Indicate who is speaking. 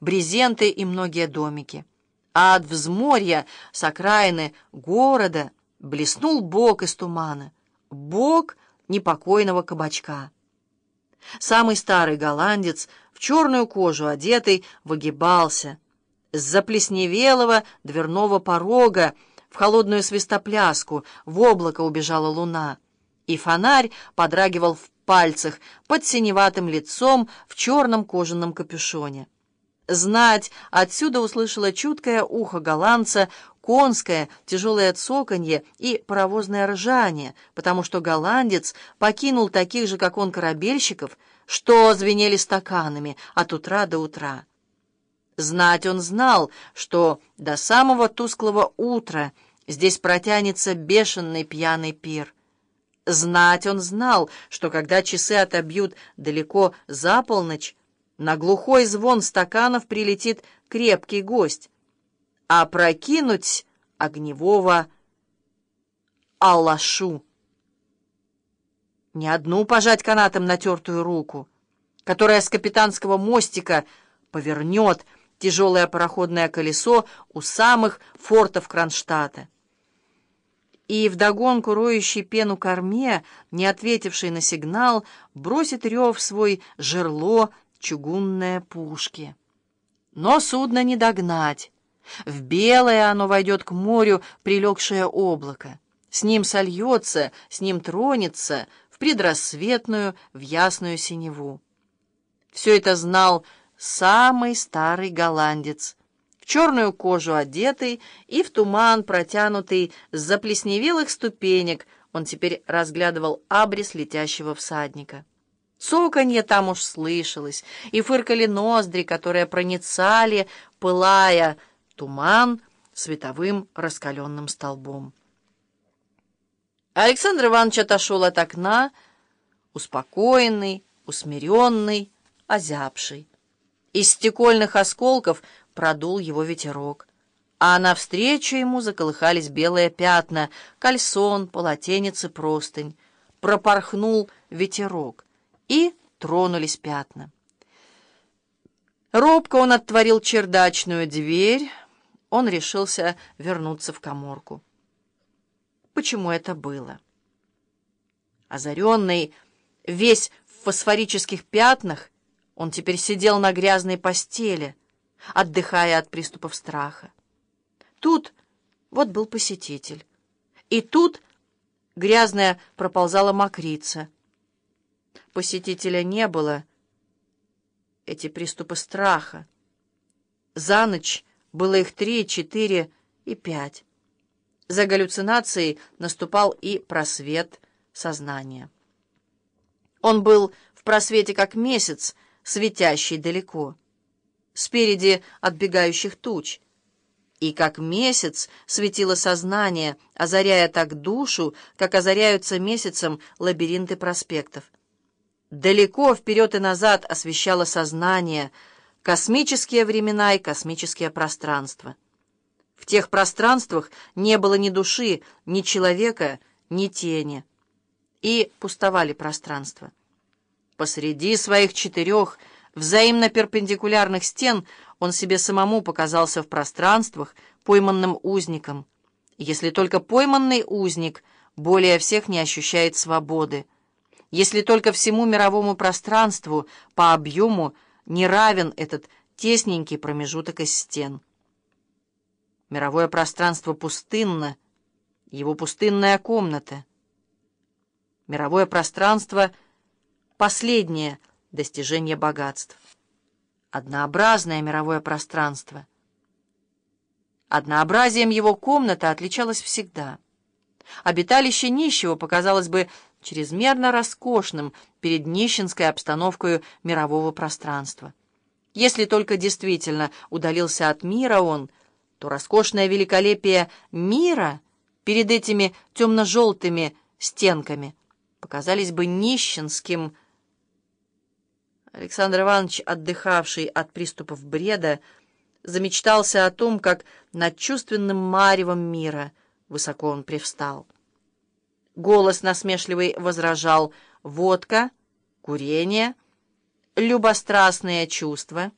Speaker 1: брезенты и многие домики. А от взморья с окраины города блеснул бок из тумана, бок непокойного кабачка. Самый старый голландец, в черную кожу одетый, выгибался. С заплесневелого дверного порога в холодную свистопляску в облако убежала луна, и фонарь подрагивал в пальцах под синеватым лицом в черном кожаном капюшоне. Знать отсюда услышала чуткое ухо голландца, конское, тяжелое цоканье и паровозное ржание, потому что голландец покинул таких же, как он, корабельщиков, что звенели стаканами от утра до утра. Знать он знал, что до самого тусклого утра здесь протянется бешеный пьяный пир. Знать он знал, что когда часы отобьют далеко за полночь, на глухой звон стаканов прилетит крепкий гость, а прокинуть огневого Аллашу. Не одну пожать канатом натертую руку, которая с капитанского мостика повернет тяжелое пароходное колесо у самых фортов Кронштадта и вдогонку роющий пену корме, не ответивший на сигнал, бросит рев свой жерло чугунные пушки. Но судно не догнать. В белое оно войдет к морю прилегшее облако. С ним сольется, с ним тронется в предрассветную, в ясную синеву. Все это знал самый старый голландец — в черную кожу одетый и в туман протянутый с заплесневелых ступенек, он теперь разглядывал абрис летящего всадника. Цоканье там уж слышалось, и фыркали ноздри, которые проницали, пылая туман световым раскаленным столбом. Александр Иванович отошел от окна, успокоенный, усмиренный, озябший. Из стекольных осколков продул его ветерок. А навстречу ему заколыхались белые пятна, кальсон, полотенец и простынь. Пропорхнул ветерок, и тронулись пятна. Робко он отворил чердачную дверь, он решился вернуться в коморку. Почему это было? Озаренный, весь в фосфорических пятнах, он теперь сидел на грязной постели — отдыхая от приступов страха. Тут вот был посетитель. И тут грязная проползала мокрица. Посетителя не было. Эти приступы страха. За ночь было их три, четыре и пять. За галлюцинацией наступал и просвет сознания. Он был в просвете как месяц, светящий далеко спереди отбегающих туч. И как месяц светило сознание, озаряя так душу, как озаряются месяцем лабиринты проспектов. Далеко вперед и назад освещало сознание, космические времена и космические пространства. В тех пространствах не было ни души, ни человека, ни тени. И пустовали пространства. Посреди своих четырех — взаимно перпендикулярных стен он себе самому показался в пространствах пойманным узником. Если только пойманный узник более всех не ощущает свободы, если только всему мировому пространству по объему не равен этот тесненький промежуток из стен. Мировое пространство пустынно, его пустынная комната. Мировое пространство — последнее — достижение богатств. Однообразное мировое пространство. Однообразием его комната отличалась всегда. Обиталище нищего показалось бы чрезмерно роскошным перед нищенской обстановкой мирового пространства. Если только действительно удалился от мира он, то роскошное великолепие мира перед этими темно-желтыми стенками показались бы нищенским Александр Иванович, отдыхавший от приступов бреда, замечтался о том, как над чувственным маревом мира высоко он привстал. Голос насмешливый возражал «водка», «курение», «любострастные чувства».